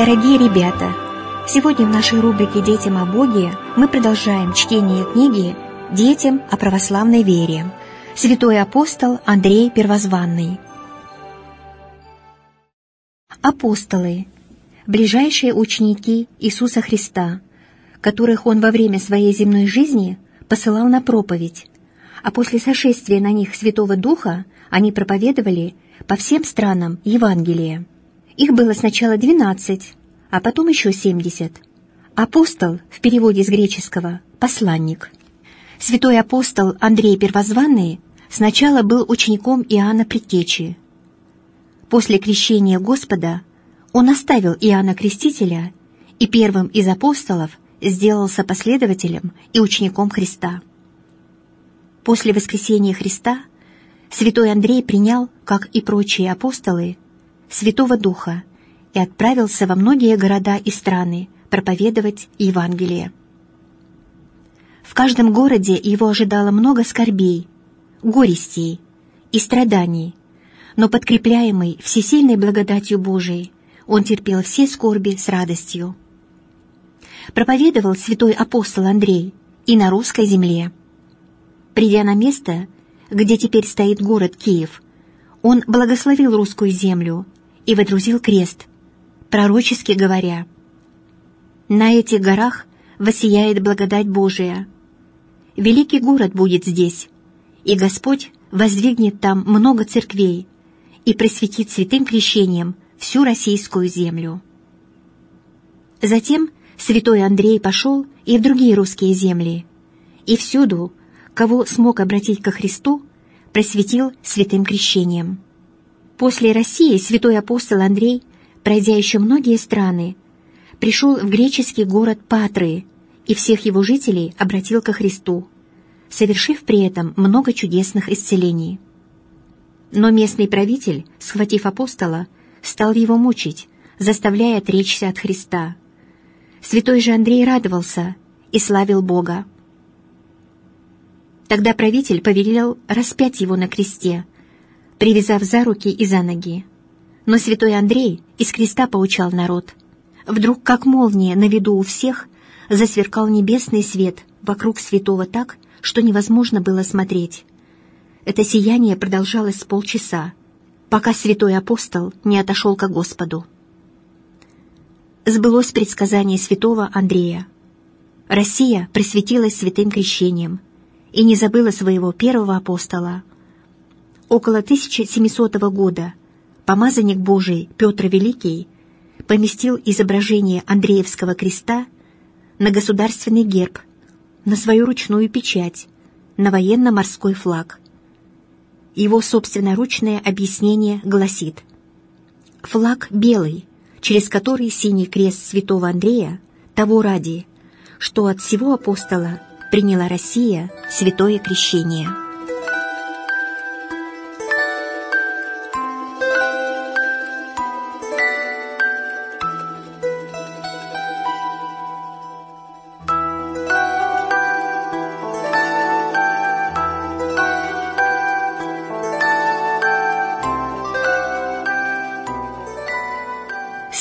Дорогие ребята, сегодня в нашей рубрике «Детям о Боге» мы продолжаем чтение книги «Детям о православной вере». Святой апостол Андрей Первозванный. Апостолы – ближайшие ученики Иисуса Христа, которых Он во время своей земной жизни посылал на проповедь, а после сошествия на них Святого Духа они проповедовали по всем странам Евангелие. Их было сначала двенадцать, а потом еще семьдесят. Апостол в переводе с греческого «посланник». Святой апостол Андрей Первозванный сначала был учеником Иоанна Предтечи. После крещения Господа он оставил Иоанна Крестителя и первым из апостолов сделался последователем и учеником Христа. После воскресения Христа святой Андрей принял, как и прочие апостолы, Святого Духа и отправился во многие города и страны проповедовать Евангелие. В каждом городе его ожидало много скорбей, горестей и страданий, но подкрепляемый всесильной благодатью Божией, он терпел все скорби с радостью. Проповедовал святой апостол Андрей и на русской земле. Придя на место, где теперь стоит город Киев, он благословил русскую землю и водрузил крест, пророчески говоря, «На этих горах воссияет благодать Божия. Великий город будет здесь, и Господь воздвигнет там много церквей и просветит святым крещением всю российскую землю». Затем святой Андрей пошел и в другие русские земли, и всюду, кого смог обратить ко Христу, просветил святым крещением. После России святой апостол Андрей, пройдя еще многие страны, пришел в греческий город Патры и всех его жителей обратил ко Христу, совершив при этом много чудесных исцелений. Но местный правитель, схватив апостола, стал его мучить, заставляя отречься от Христа. Святой же Андрей радовался и славил Бога. Тогда правитель повелел распять его на кресте, привязав за руки и за ноги. Но святой Андрей из креста поучал народ. Вдруг, как молния на виду у всех, засверкал небесный свет вокруг святого так, что невозможно было смотреть. Это сияние продолжалось с полчаса, пока святой апостол не отошел ко Господу. Сбылось предсказание святого Андрея. Россия просветилась святым крещением и не забыла своего первого апостола, около 1700 года помазанник Божий Петр Великий поместил изображение Андреевского креста на государственный герб, на свою ручную печать, на военно-морской флаг. Его собственноручное объяснение гласит «Флаг белый, через который синий крест святого Андрея, того ради, что от всего апостола приняла Россия святое крещение».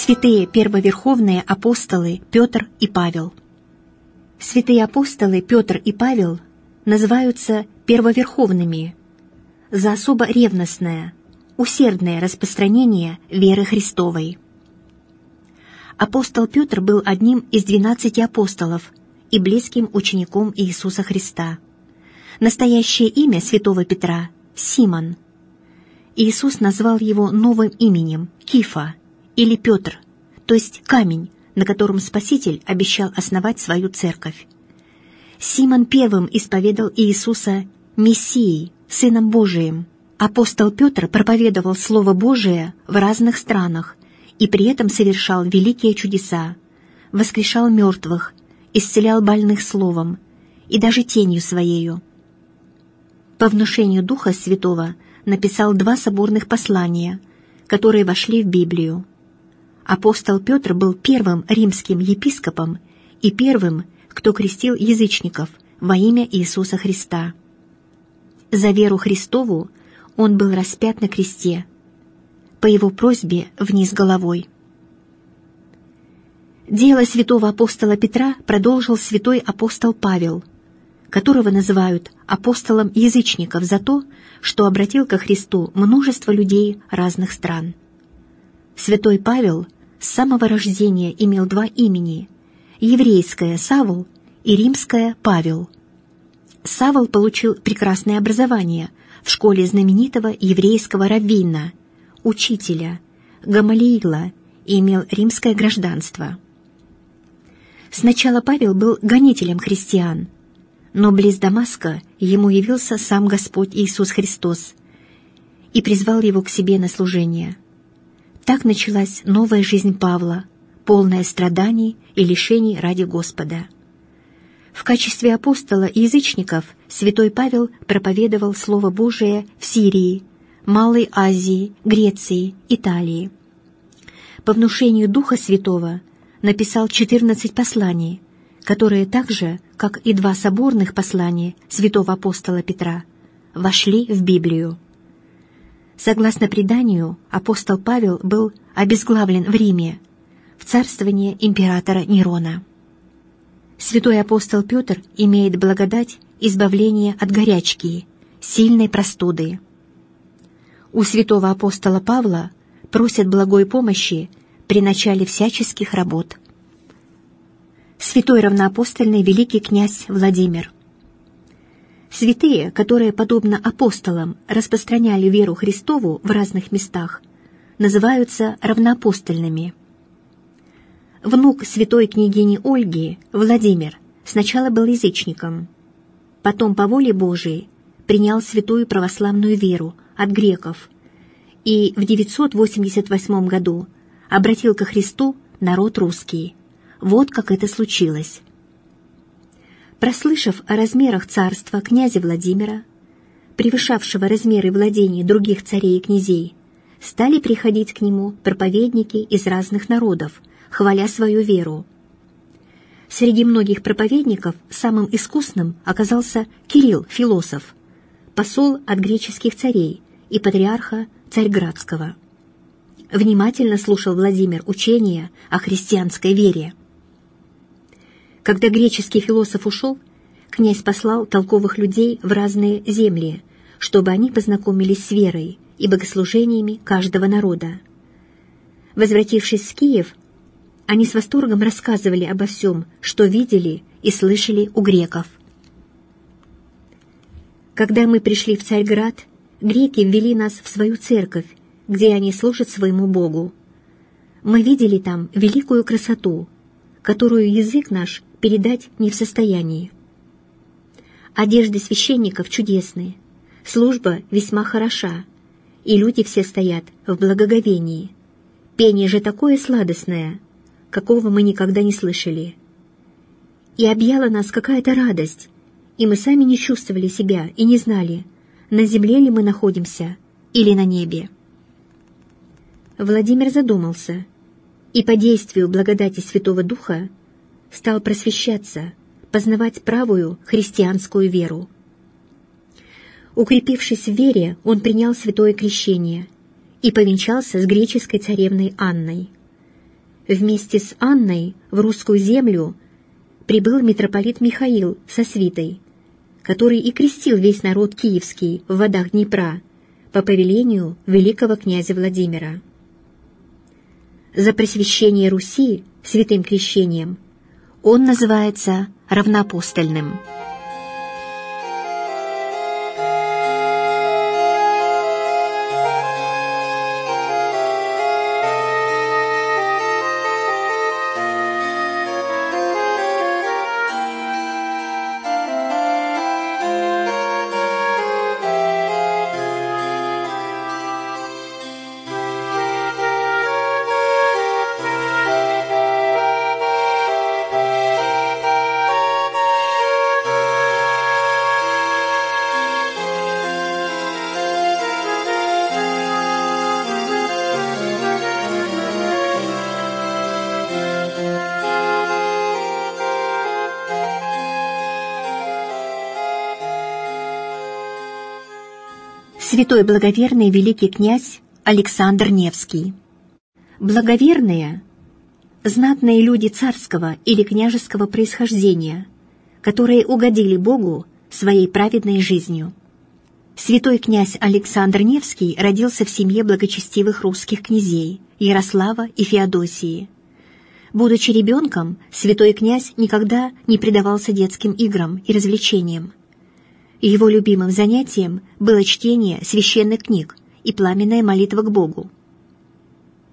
Святые первоверховные апостолы Петр и Павел. Святые апостолы Петр и Павел называются первоверховными за особо ревностное, усердное распространение веры Христовой. Апостол Петр был одним из двенадцати апостолов и близким учеником Иисуса Христа. Настоящее имя святого Петра – Симон. Иисус назвал его новым именем – Кифа – или Петр, то есть камень, на котором Спаситель обещал основать свою церковь. Симон первым исповедал Иисуса Мессией, Сыном Божиим. Апостол Петр проповедовал Слово Божие в разных странах и при этом совершал великие чудеса, воскрешал мертвых, исцелял больных словом и даже тенью своею. По внушению Духа Святого написал два соборных послания, которые вошли в Библию. Апостол Петр был первым римским епископом и первым, кто крестил язычников во имя Иисуса Христа. За веру Христову он был распят на кресте, по его просьбе вниз головой. Дело святого апостола Петра продолжил святой апостол Павел, которого называют апостолом язычников за то, что обратил ко Христу множество людей разных стран. Святой Павел с самого рождения имел два имени – еврейское Савл и римское Павел. Савл получил прекрасное образование в школе знаменитого еврейского раввина, учителя, Гамалиила и имел римское гражданство. Сначала Павел был гонителем христиан, но близ Дамаска ему явился сам Господь Иисус Христос и призвал его к себе на служение. Так началась новая жизнь Павла, полная страданий и лишений ради Господа. В качестве апостола и язычников святой Павел проповедовал Слово Божие в Сирии, Малой Азии, Греции, Италии. По внушению Духа Святого написал 14 посланий, которые также, как и два соборных послания святого апостола Петра, вошли в Библию. Согласно преданию, апостол Павел был обезглавлен в Риме, в царствование императора Нерона. Святой апостол Петр имеет благодать избавления от горячки, сильной простуды. У святого апостола Павла просят благой помощи при начале всяческих работ. Святой равноапостольный великий князь Владимир. Святые, которые, подобно апостолам, распространяли веру Христову в разных местах, называются равноапостольными. Внук святой княгини Ольги, Владимир, сначала был язычником, потом по воле Божией принял святую православную веру от греков и в 988 году обратил ко Христу народ русский. Вот как это случилось. Прослышав о размерах царства князя Владимира, превышавшего размеры владений других царей и князей, стали приходить к нему проповедники из разных народов, хваля свою веру. Среди многих проповедников самым искусным оказался Кирилл, философ, посол от греческих царей и патриарха Царьградского внимательно слушал Владимир учения о христианской вере. Когда греческий философ ушел, князь послал толковых людей в разные земли, чтобы они познакомились с верой и богослужениями каждого народа. Возвратившись в Киев, они с восторгом рассказывали обо всем, что видели и слышали у греков. Когда мы пришли в Царьград, греки ввели нас в свою церковь где они служат своему Богу. Мы видели там великую красоту, которую язык наш передать не в состоянии. Одежды священников чудесные, служба весьма хороша, и люди все стоят в благоговении. Пение же такое сладостное, какого мы никогда не слышали. И объяла нас какая-то радость, и мы сами не чувствовали себя и не знали, на земле ли мы находимся или на небе. Владимир задумался и по действию благодати Святого Духа стал просвещаться, познавать правую христианскую веру. Укрепившись в вере, он принял святое крещение и повенчался с греческой царевной Анной. Вместе с Анной в русскую землю прибыл митрополит Михаил со свитой, который и крестил весь народ киевский в водах Днепра по повелению великого князя Владимира за просвещение Руси святым крещением, он называется равноапостольным. Святой благоверный великий князь Александр Невский. Благоверные знатные люди царского или княжеского происхождения, которые угодили Богу своей праведной жизнью. Святой князь Александр Невский родился в семье благочестивых русских князей Ярослава и Феодосии. Будучи ребенком, святой князь никогда не предавался детским играм и развлечениям. Его любимым занятием было чтение священных книг и пламенная молитва к Богу.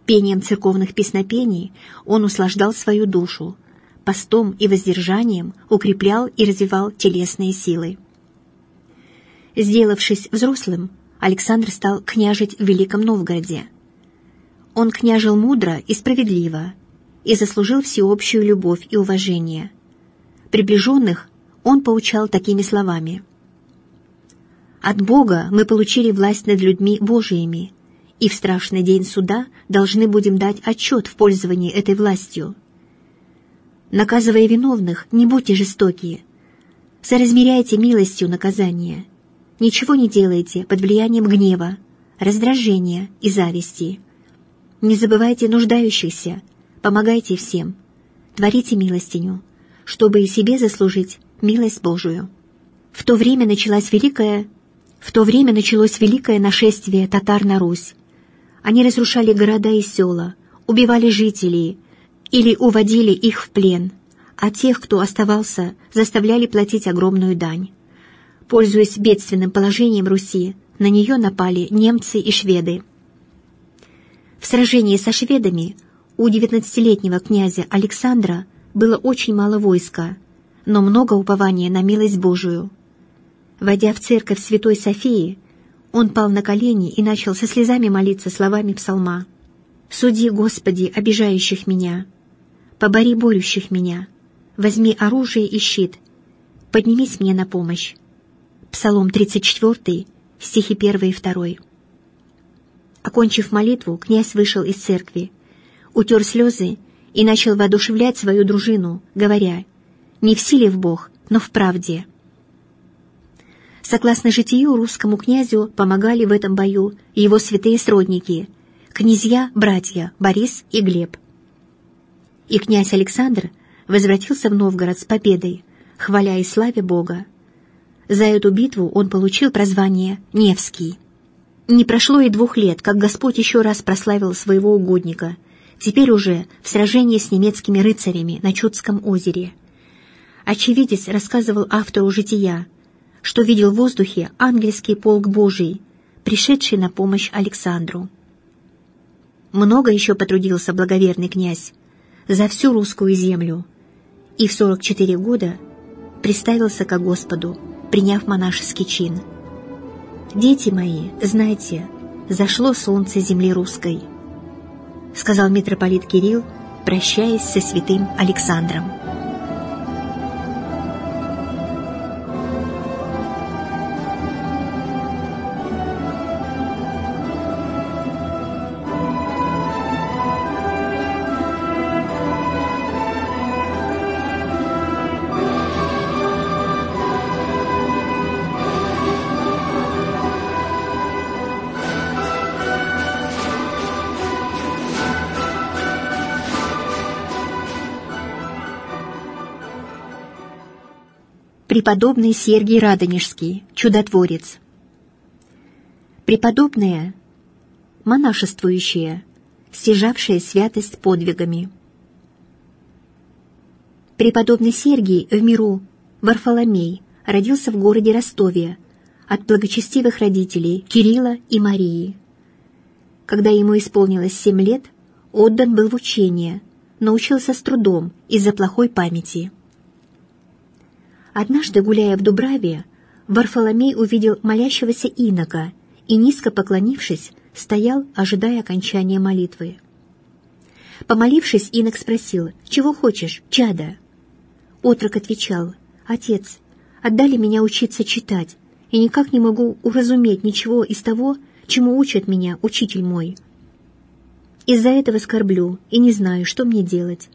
Пением церковных песнопений он услаждал свою душу, постом и воздержанием укреплял и развивал телесные силы. Сделавшись взрослым, Александр стал княжить в Великом Новгороде. Он княжил мудро и справедливо и заслужил всеобщую любовь и уважение. Приближенных он поучал такими словами. «От Бога мы получили власть над людьми Божиими, и в страшный день суда должны будем дать отчет в пользовании этой властью. Наказывая виновных, не будьте жестокие, соразмеряйте милостью наказание» Ничего не делайте под влиянием гнева, раздражения и зависти. Не забывайте нуждающихся, помогайте всем, творите милостиню, чтобы и себе заслужить милость Божию. В то время началось великое, в то время началось великое нашествие татар на Русь. Они разрушали города и села, убивали жителей или уводили их в плен, а тех, кто оставался, заставляли платить огромную дань. Пользуясь бедственным положением Руси, на нее напали немцы и шведы. В сражении со шведами у 19-летнего князя Александра было очень мало войска, но много упования на милость Божию. Войдя в церковь Святой Софии, он пал на колени и начал со слезами молиться словами псалма. «Суди, Господи, обижающих меня, побори борющих меня, возьми оружие и щит, поднимись мне на помощь». Псалом 34, стихи 1 и 2. Окончив молитву, князь вышел из церкви, утер слезы и начал воодушевлять свою дружину, говоря «Не в силе в Бог, но в правде». Согласно житию, русскому князю помогали в этом бою его святые сродники, князья-братья Борис и Глеб. И князь Александр возвратился в Новгород с победой, хваля и славе Бога. За эту битву он получил прозвание «Невский». Не прошло и двух лет, как Господь еще раз прославил своего угодника, теперь уже в сражении с немецкими рыцарями на Чудском озере. Очевидец рассказывал автору «Жития», что видел в воздухе ангельский полк Божий, пришедший на помощь Александру. Много еще потрудился благоверный князь за всю русскую землю и в 44 года приставился ко Господу, приняв монашеский чин. «Дети мои, знайте, зашло солнце земли русской», сказал митрополит Кирилл, прощаясь со святым Александром. Преподобный Сергий Радонежский, чудотворец. Преподобные, монашествующие, стяжавшие святость подвигами. Преподобный Сергий в миру Варфоломей родился в городе Ростове от благочестивых родителей Кирилла и Марии. Когда ему исполнилось семь лет, отдан был в учение, но учился с трудом из-за плохой памяти. Однажды, гуляя в Дубраве, Варфоломей увидел молящегося инока и, низко поклонившись, стоял, ожидая окончания молитвы. Помолившись, инок спросил, «Чего хочешь, чада?» Отрок отвечал, «Отец, отдали меня учиться читать, и никак не могу уразуметь ничего из того, чему учит меня учитель мой. Из-за этого скорблю и не знаю, что мне делать.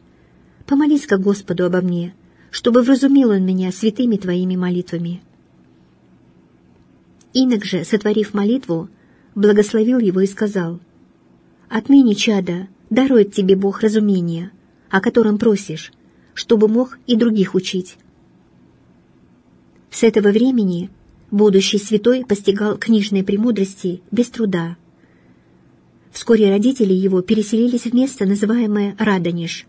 Помолись-ка Господу обо мне, чтобы вразумил он меня святыми Твоими молитвами». Инок же, сотворив молитву, благословил его и сказал, «Отныне, чада, дарует тебе Бог разумение, о котором просишь, чтобы мог и других учить. С этого времени будущий святой постигал книжные премудрости без труда. Вскоре родители его переселились в место, называемое Радонеж,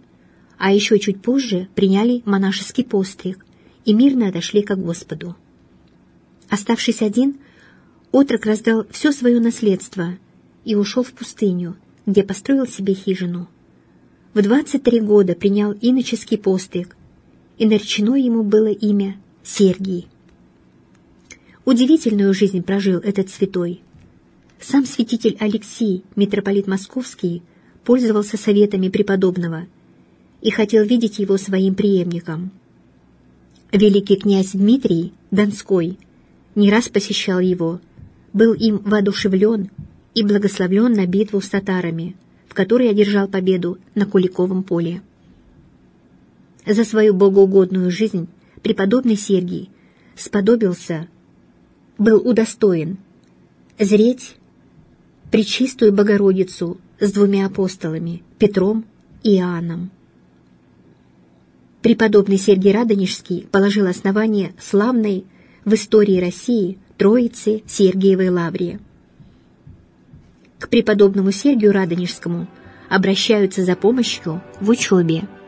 а еще чуть позже приняли монашеский постриг и мирно отошли к Господу. Оставшись один, отрок раздал все свое наследство и ушел в пустыню, где построил себе хижину. В 23 года принял иноческий постриг, и наречено ему было имя Сергий. Удивительную жизнь прожил этот святой. Сам святитель Алексий, митрополит Московский, пользовался советами преподобного и хотел видеть его своим преемником. Великий князь Дмитрий Донской не раз посещал его, был им воодушевлен и благословлен на битву с татарами, в которой одержал победу на Куликовом поле. За свою богоугодную жизнь преподобный Сергий сподобился был удостоен зреть Пречистую Богородицу с двумя апостолами Петром и Иоанном. Преподобный Сергий Радонежский положил основание славной в истории России Троицы Сергиевой Лаврии. К преподобному Сергию Радонежскому обращаются за помощью в учебе –